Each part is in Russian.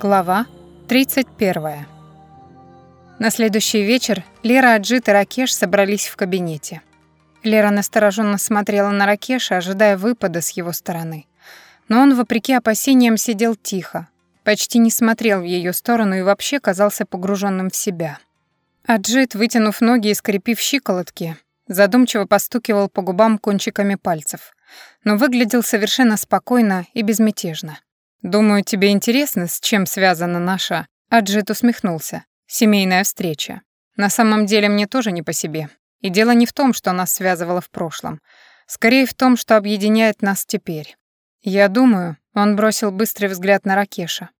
Глава 31. На следующий вечер Лера, Аджит и Ракеш собрались в кабинете. Лера настороженно смотрела на Ракеша, ожидая выпада с его стороны. Но он, вопреки опасениям, сидел тихо, почти не смотрел в ее сторону и вообще казался погруженным в себя. Аджит, вытянув ноги и скрепив щиколотки, задумчиво постукивал по губам кончиками пальцев, но выглядел совершенно спокойно и безмятежно. «Думаю, тебе интересно, с чем связана наша...» Аджит усмехнулся. «Семейная встреча. На самом деле мне тоже не по себе. И дело не в том, что нас связывало в прошлом. Скорее в том, что объединяет нас теперь. Я думаю...» Он бросил быстрый взгляд на Ракеша.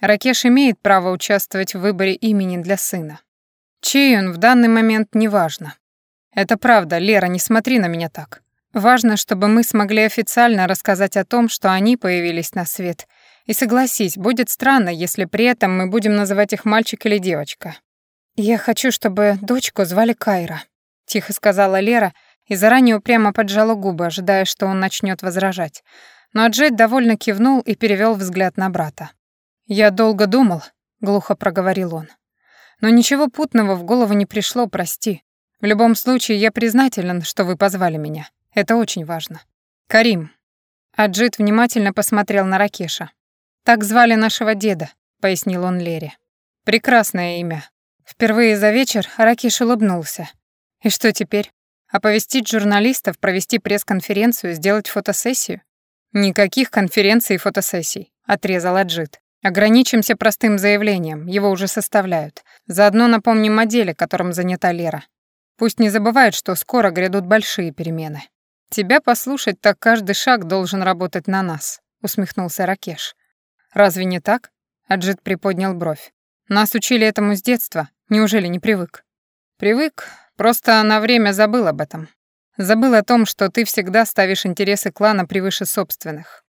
Ракеш имеет право участвовать в выборе имени для сына. Чей он в данный момент, неважно. Это правда, Лера, не смотри на меня так. Важно, чтобы мы смогли официально рассказать о том, что они появились на свет, и согласись, будет странно, если при этом мы будем называть их мальчик или девочка. «Я хочу, чтобы дочку звали Кайра», — тихо сказала Лера и заранее упрямо поджала губы, ожидая, что он начнет возражать. Но Аджет довольно кивнул и перевел взгляд на брата. «Я долго думал», — глухо проговорил он. «Но ничего путного в голову не пришло, прости. В любом случае, я признателен, что вы позвали меня. Это очень важно. Карим». Аджит внимательно посмотрел на Ракеша. «Так звали нашего деда», — пояснил он Лере. «Прекрасное имя». Впервые за вечер Ракиш улыбнулся. «И что теперь? Оповестить журналистов, провести пресс-конференцию, сделать фотосессию?» «Никаких конференций и фотосессий», — отрезал Аджит. «Ограничимся простым заявлением, его уже составляют. Заодно напомним о деле, которым занята Лера. Пусть не забывают, что скоро грядут большие перемены». «Тебя послушать, так каждый шаг должен работать на нас», — усмехнулся Ракеш. «Разве не так?» — Аджит приподнял бровь. «Нас учили этому с детства. Неужели не привык?» «Привык, просто на время забыл об этом. Забыл о том, что ты всегда ставишь интересы клана превыше собственных».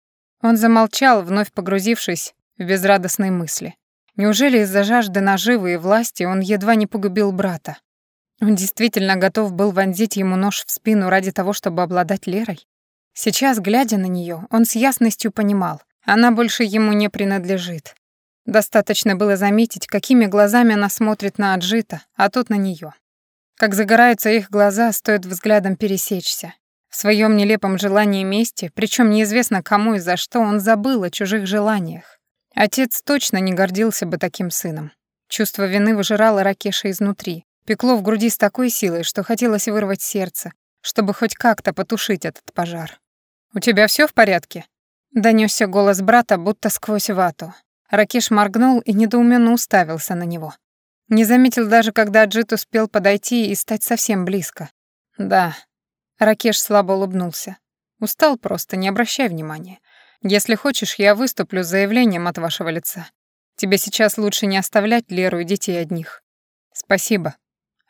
Он замолчал, вновь погрузившись в безрадостные мысли. Неужели из-за жажды наживы и власти он едва не погубил брата? Он действительно готов был вонзить ему нож в спину ради того, чтобы обладать Лерой? Сейчас, глядя на нее, он с ясностью понимал, она больше ему не принадлежит. Достаточно было заметить, какими глазами она смотрит на Аджита, а тот на нее. Как загораются их глаза, стоит взглядом пересечься. В своем нелепом желании мести, причем неизвестно кому и за что, он забыл о чужих желаниях. Отец точно не гордился бы таким сыном. Чувство вины выжирало Ракеша изнутри, пекло в груди с такой силой, что хотелось вырвать сердце, чтобы хоть как-то потушить этот пожар. «У тебя все в порядке?» Донесся голос брата, будто сквозь вату. Ракеш моргнул и недоуменно уставился на него. Не заметил даже, когда Аджит успел подойти и стать совсем близко. «Да». Ракеш слабо улыбнулся. «Устал просто, не обращай внимания. Если хочешь, я выступлю с заявлением от вашего лица. Тебе сейчас лучше не оставлять Леру и детей одних». «Спасибо».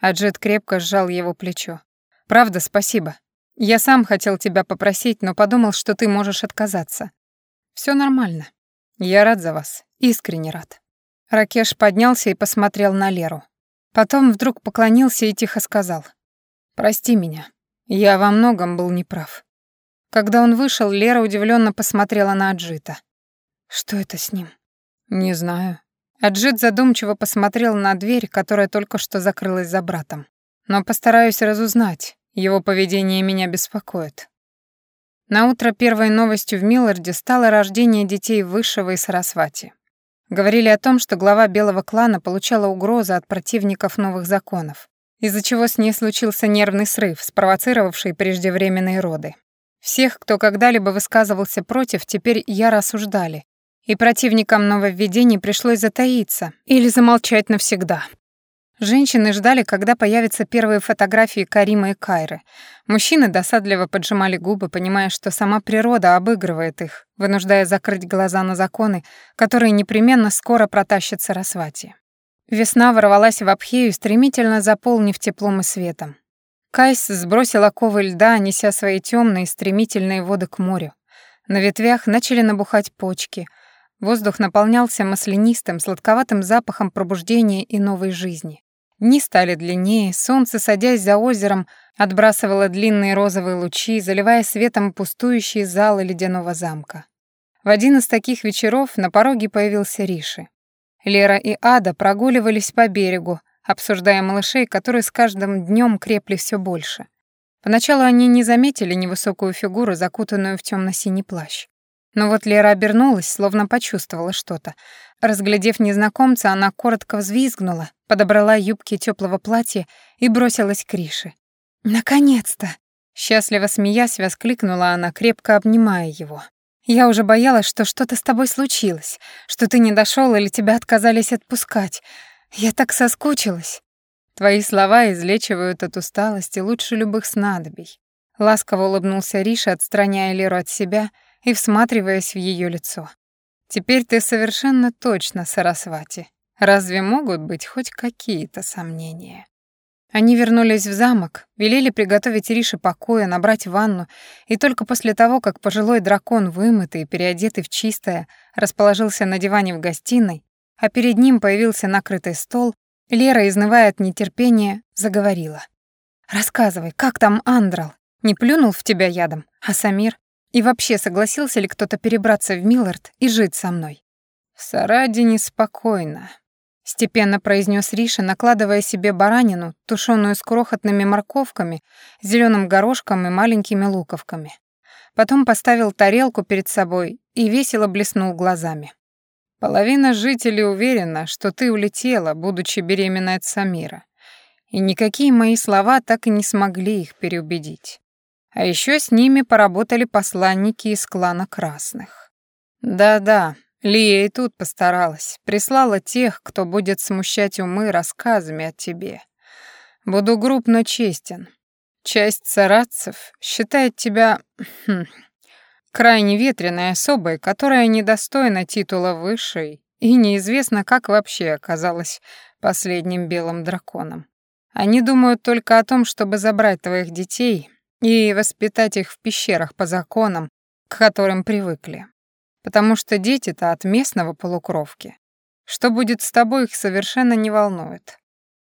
Аджит крепко сжал его плечо. «Правда, спасибо. Я сам хотел тебя попросить, но подумал, что ты можешь отказаться. Все нормально. Я рад за вас. Искренне рад. Ракеш поднялся и посмотрел на Леру. Потом вдруг поклонился и тихо сказал. «Прости меня. Я во многом был неправ». Когда он вышел, Лера удивленно посмотрела на Аджита. «Что это с ним?» «Не знаю». Аджит задумчиво посмотрел на дверь, которая только что закрылась за братом. «Но постараюсь разузнать. Его поведение меня беспокоит. На утро первой новостью в Милларде стало рождение детей Высшего и Сарасвати. Говорили о том, что глава белого клана получала угрозы от противников новых законов, из-за чего с ней случился нервный срыв, спровоцировавший преждевременные роды. Всех, кто когда-либо высказывался против, теперь яро осуждали, и противникам нововведений пришлось затаиться или замолчать навсегда. Женщины ждали, когда появятся первые фотографии Карима и Кайры. Мужчины досадливо поджимали губы, понимая, что сама природа обыгрывает их, вынуждая закрыть глаза на законы, которые непременно скоро протащат Сарасвати. Весна ворвалась в Абхею, стремительно заполнив теплом и светом. Кайс сбросил оковы льда, неся свои темные стремительные воды к морю. На ветвях начали набухать почки. Воздух наполнялся маслянистым, сладковатым запахом пробуждения и новой жизни. Дни стали длиннее, солнце, садясь за озером, отбрасывало длинные розовые лучи, заливая светом пустующие залы ледяного замка. В один из таких вечеров на пороге появился Риши. Лера и Ада прогуливались по берегу, обсуждая малышей, которые с каждым днем крепли все больше. Поначалу они не заметили невысокую фигуру, закутанную в темно синий плащ. Но вот Лера обернулась, словно почувствовала что-то. Разглядев незнакомца, она коротко взвизгнула, подобрала юбки теплого платья и бросилась к Рише. «Наконец-то!» Счастливо смеясь, воскликнула она, крепко обнимая его. «Я уже боялась, что что-то с тобой случилось, что ты не дошел или тебя отказались отпускать. Я так соскучилась». Твои слова излечивают от усталости лучше любых снадобий. Ласково улыбнулся Риша, отстраняя Леру от себя — и всматриваясь в ее лицо. «Теперь ты совершенно точно Сарасвати. Разве могут быть хоть какие-то сомнения?» Они вернулись в замок, велели приготовить Рише покоя, набрать ванну, и только после того, как пожилой дракон, вымытый и переодетый в чистое, расположился на диване в гостиной, а перед ним появился накрытый стол, Лера, изнывая от нетерпения, заговорила. «Рассказывай, как там Андрал? Не плюнул в тебя ядом? А Самир? И вообще, согласился ли кто-то перебраться в Миллард и жить со мной? «В Сараде неспокойно», — степенно произнес Риша, накладывая себе баранину, тушеную с крохотными морковками, зеленым горошком и маленькими луковками. Потом поставил тарелку перед собой и весело блеснул глазами. «Половина жителей уверена, что ты улетела, будучи беременной от Самира. И никакие мои слова так и не смогли их переубедить. А еще с ними поработали посланники из клана Красных. Да-да, Лия и тут постаралась. Прислала тех, кто будет смущать умы рассказами о тебе. Буду груб, но честен. Часть царацев считает тебя хм, крайне ветреной особой, которая недостойна титула высшей и неизвестно, как вообще оказалась последним белым драконом. Они думают только о том, чтобы забрать твоих детей и воспитать их в пещерах по законам, к которым привыкли. Потому что дети-то от местного полукровки. Что будет с тобой, их совершенно не волнует.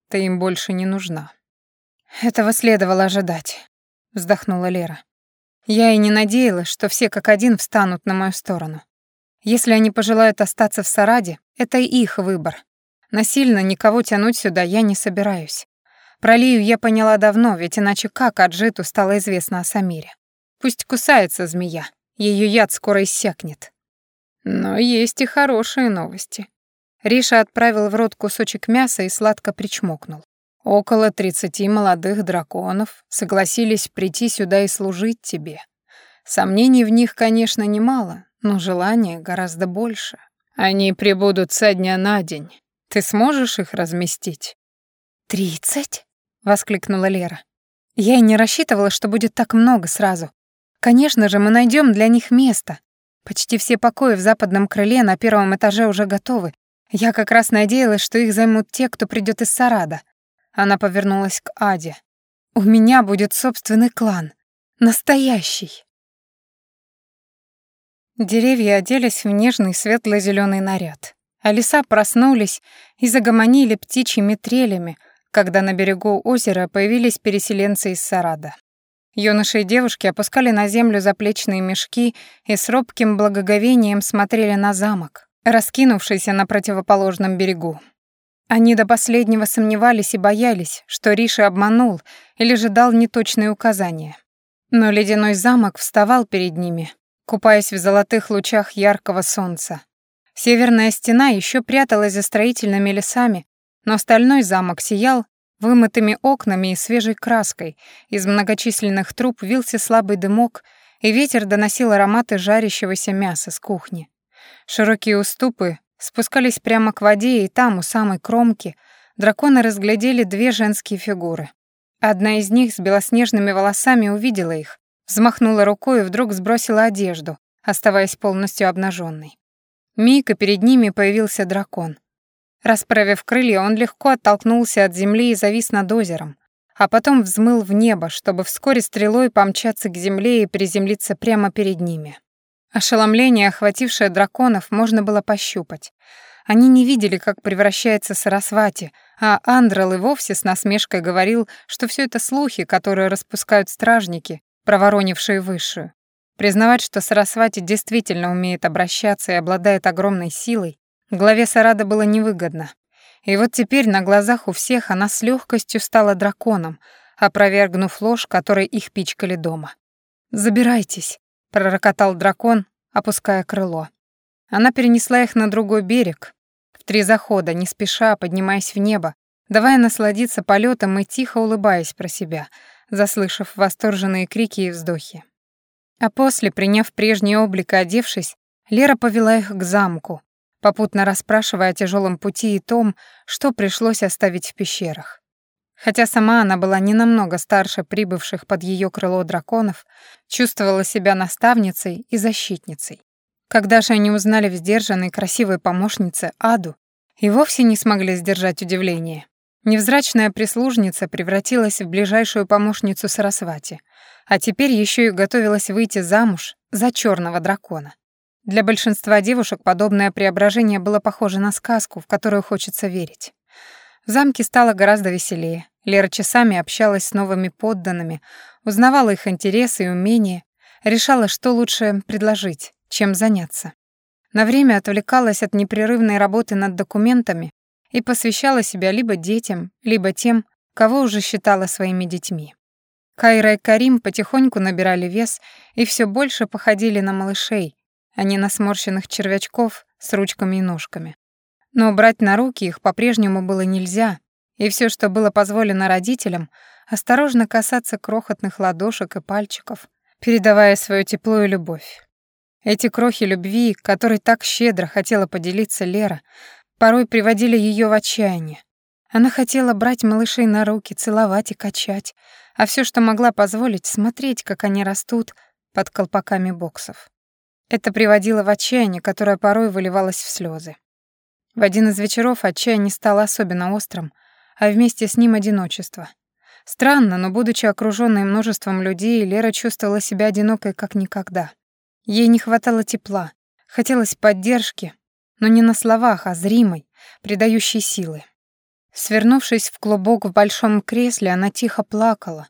Ты им больше не нужна. Этого следовало ожидать, вздохнула Лера. Я и не надеялась, что все как один встанут на мою сторону. Если они пожелают остаться в Сараде, это их выбор. Насильно никого тянуть сюда я не собираюсь. Про Лию я поняла давно, ведь иначе как Аджиту стало известно о Самире? Пусть кусается змея, ее яд скоро иссякнет. Но есть и хорошие новости. Риша отправил в рот кусочек мяса и сладко причмокнул. Около тридцати молодых драконов согласились прийти сюда и служить тебе. Сомнений в них, конечно, немало, но желания гораздо больше. Они прибудут со дня на день. Ты сможешь их разместить? «Тридцать?» — воскликнула Лера. «Я и не рассчитывала, что будет так много сразу. Конечно же, мы найдем для них место. Почти все покои в западном крыле на первом этаже уже готовы. Я как раз надеялась, что их займут те, кто придет из Сарада». Она повернулась к Аде. «У меня будет собственный клан. Настоящий». Деревья оделись в нежный светло зеленый наряд, а леса проснулись и загомонили птичьими трелями — когда на берегу озера появились переселенцы из Сарада. Юноши и девушки опускали на землю заплечные мешки и с робким благоговением смотрели на замок, раскинувшийся на противоположном берегу. Они до последнего сомневались и боялись, что Риша обманул или же дал неточные указания. Но ледяной замок вставал перед ними, купаясь в золотых лучах яркого солнца. Северная стена еще пряталась за строительными лесами, но остальной замок сиял вымытыми окнами и свежей краской, из многочисленных труб вился слабый дымок, и ветер доносил ароматы жарящегося мяса с кухни. Широкие уступы спускались прямо к воде, и там, у самой кромки, драконы разглядели две женские фигуры. Одна из них с белоснежными волосами увидела их, взмахнула рукой и вдруг сбросила одежду, оставаясь полностью обнаженной. Мика перед ними появился дракон. Расправив крылья, он легко оттолкнулся от земли и завис над озером, а потом взмыл в небо, чтобы вскоре стрелой помчаться к земле и приземлиться прямо перед ними. Ошеломление, охватившее драконов, можно было пощупать. Они не видели, как превращается Сарасвати, а Андрел и вовсе с насмешкой говорил, что все это слухи, которые распускают стражники, проворонившие высшую. Признавать, что Сарасвати действительно умеет обращаться и обладает огромной силой, Главе Сарада было невыгодно. И вот теперь на глазах у всех она с легкостью стала драконом, опровергнув ложь, которой их пичкали дома. «Забирайтесь», — пророкотал дракон, опуская крыло. Она перенесла их на другой берег, в три захода, не спеша, поднимаясь в небо, давая насладиться полетом и тихо улыбаясь про себя, заслышав восторженные крики и вздохи. А после, приняв прежний облик и одевшись, Лера повела их к замку, попутно расспрашивая о тяжелом пути и том, что пришлось оставить в пещерах. Хотя сама она была не намного старше прибывших под ее крыло драконов, чувствовала себя наставницей и защитницей. Когда же они узнали в сдержанной красивой помощнице Аду, и вовсе не смогли сдержать удивление. Невзрачная прислужница превратилась в ближайшую помощницу Сарасвати, а теперь еще и готовилась выйти замуж за черного дракона. Для большинства девушек подобное преображение было похоже на сказку, в которую хочется верить. В замке стало гораздо веселее. Лера часами общалась с новыми подданными, узнавала их интересы и умения, решала, что лучше предложить, чем заняться. На время отвлекалась от непрерывной работы над документами и посвящала себя либо детям, либо тем, кого уже считала своими детьми. Кайра и Карим потихоньку набирали вес и все больше походили на малышей, а не на сморщенных червячков с ручками и ножками. Но брать на руки их по-прежнему было нельзя, и все, что было позволено родителям, осторожно касаться крохотных ладошек и пальчиков, передавая свое тепло и любовь. Эти крохи любви, которой так щедро хотела поделиться Лера, порой приводили ее в отчаяние. Она хотела брать малышей на руки, целовать и качать, а все, что могла позволить, смотреть, как они растут под колпаками боксов. Это приводило в отчаяние, которое порой выливалось в слезы. В один из вечеров отчаяние стало особенно острым, а вместе с ним одиночество. Странно, но будучи окружённой множеством людей, Лера чувствовала себя одинокой как никогда. Ей не хватало тепла, хотелось поддержки, но не на словах, а зримой, придающей силы. Свернувшись в клубок в большом кресле, она тихо плакала,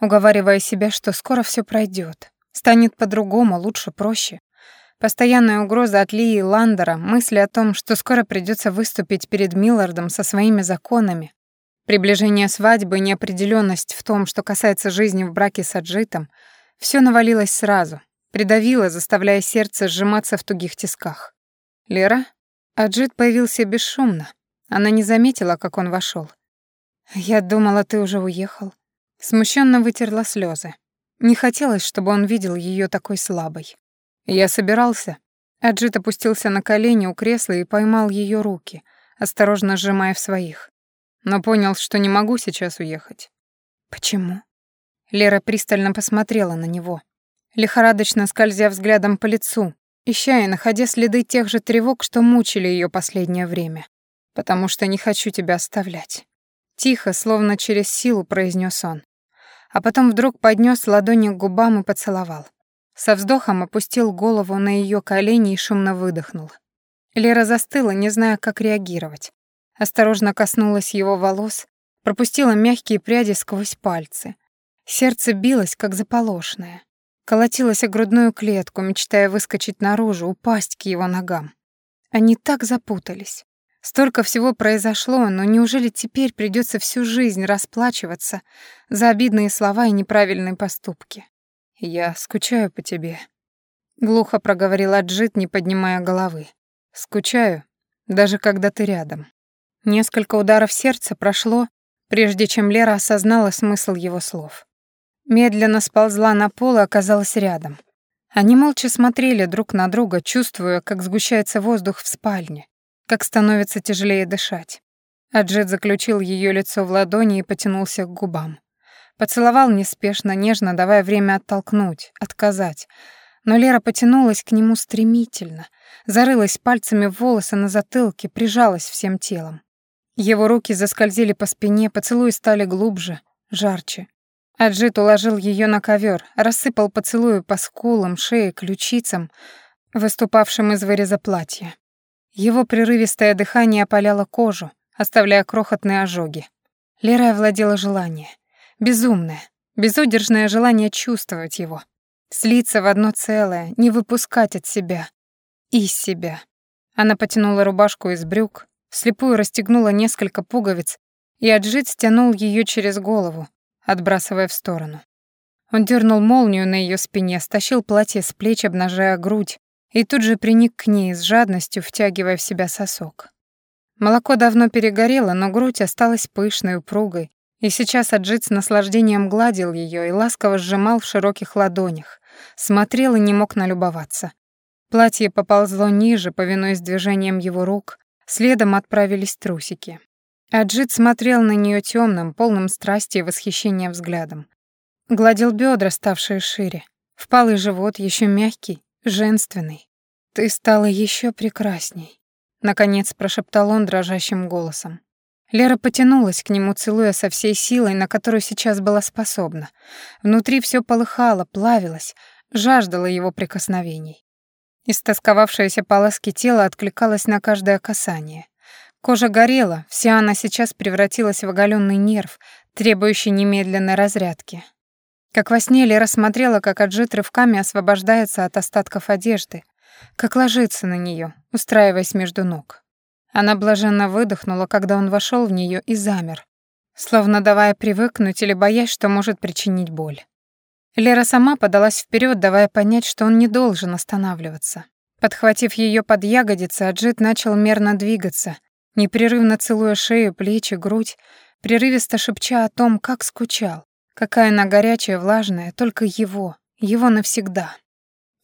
уговаривая себя, что скоро всё пройдёт, станет по-другому, лучше, проще. Постоянная угроза от Лии и Ландера, мысли о том, что скоро придется выступить перед Миллардом со своими законами, приближение свадьбы, неопределенность в том, что касается жизни в браке с Аджитом, все навалилось сразу, придавило, заставляя сердце сжиматься в тугих тисках. «Лера?» Аджит появился бесшумно. Она не заметила, как он вошел. «Я думала, ты уже уехал». Смущенно вытерла слезы. Не хотелось, чтобы он видел ее такой слабой. Я собирался. Аджит опустился на колени у кресла и поймал ее руки, осторожно сжимая в своих. Но понял, что не могу сейчас уехать. Почему? Лера пристально посмотрела на него, лихорадочно скользя взглядом по лицу, ища и находя следы тех же тревог, что мучили ее последнее время. «Потому что не хочу тебя оставлять». Тихо, словно через силу, произнес он. А потом вдруг поднес ладони к губам и поцеловал. Со вздохом опустил голову на ее колени и шумно выдохнул. Лера застыла, не зная, как реагировать. Осторожно коснулась его волос, пропустила мягкие пряди сквозь пальцы. Сердце билось, как заполошное. Колотилось о грудную клетку, мечтая выскочить наружу, упасть к его ногам. Они так запутались. Столько всего произошло, но неужели теперь придется всю жизнь расплачиваться за обидные слова и неправильные поступки? «Я скучаю по тебе», — глухо проговорил Аджит, не поднимая головы. «Скучаю, даже когда ты рядом». Несколько ударов сердца прошло, прежде чем Лера осознала смысл его слов. Медленно сползла на пол и оказалась рядом. Они молча смотрели друг на друга, чувствуя, как сгущается воздух в спальне, как становится тяжелее дышать. Аджит заключил ее лицо в ладони и потянулся к губам. Поцеловал неспешно, нежно, давая время оттолкнуть, отказать. Но Лера потянулась к нему стремительно, зарылась пальцами в волосы на затылке, прижалась всем телом. Его руки заскользили по спине, поцелуи стали глубже, жарче. Аджит уложил ее на ковер, рассыпал поцелуи по скулам, шее, ключицам, выступавшим из выреза платья. Его прерывистое дыхание опаляло кожу, оставляя крохотные ожоги. Лера овладела желание. Безумное, безудержное желание чувствовать его, слиться в одно целое, не выпускать от себя, из себя. Она потянула рубашку из брюк, слепую расстегнула несколько пуговиц, и Аджит стянул ее через голову, отбрасывая в сторону. Он дернул молнию на ее спине, стащил платье с плеч, обнажая грудь, и тут же приник к ней с жадностью, втягивая в себя сосок. Молоко давно перегорело, но грудь осталась пышной, упругой, и сейчас Аджит с наслаждением гладил ее и ласково сжимал в широких ладонях, смотрел и не мог налюбоваться. Платье поползло ниже, повинуясь движением его рук, следом отправились трусики. Аджит смотрел на нее темным, полным страсти и восхищения взглядом. Гладил бедра, ставшие шире. Впалый живот, еще мягкий, женственный. «Ты стала еще прекрасней», — наконец прошептал он дрожащим голосом. Лера потянулась к нему, целуя со всей силой, на которую сейчас была способна. Внутри все полыхало, плавилось, жаждало его прикосновений. Истосковавшееся по ласке тело откликалось на каждое касание. Кожа горела, вся она сейчас превратилась в оголенный нерв, требующий немедленной разрядки. Как во сне Лера смотрела, как Аджит рывками освобождается от остатков одежды, как ложится на нее, устраиваясь между ног. Она блаженно выдохнула, когда он вошел в нее и замер, словно давая привыкнуть или боясь, что может причинить боль. Лера сама подалась вперед, давая понять, что он не должен останавливаться. Подхватив ее под ягодицы, Аджит начал мерно двигаться, непрерывно целуя шею, плечи, грудь, прерывисто шепча о том, как скучал, какая она горячая, влажная, только его, его навсегда.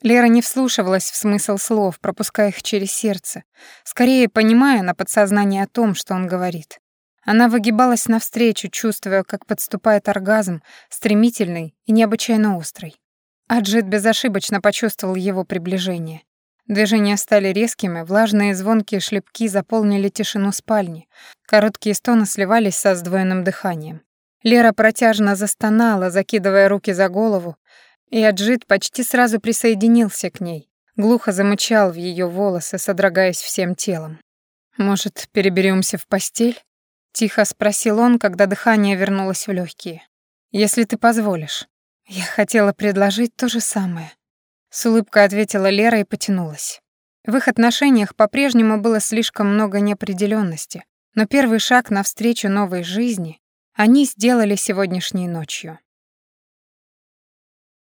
Лера не вслушивалась в смысл слов, пропуская их через сердце, скорее понимая на подсознание о том, что он говорит. Она выгибалась навстречу, чувствуя, как подступает оргазм, стремительный и необычайно острый. Аджит безошибочно почувствовал его приближение. Движения стали резкими, влажные звонкие шлепки заполнили тишину спальни, короткие стоны сливались со сдвоенным дыханием. Лера протяжно застонала, закидывая руки за голову, и Аджит почти сразу присоединился к ней, глухо замычал в ее волосы, содрогаясь всем телом. «Может, переберемся в постель?» — тихо спросил он, когда дыхание вернулось в легкие. «Если ты позволишь». Я хотела предложить то же самое. С улыбкой ответила Лера и потянулась. В их отношениях по-прежнему было слишком много неопределенности, но первый шаг навстречу новой жизни они сделали сегодняшней ночью.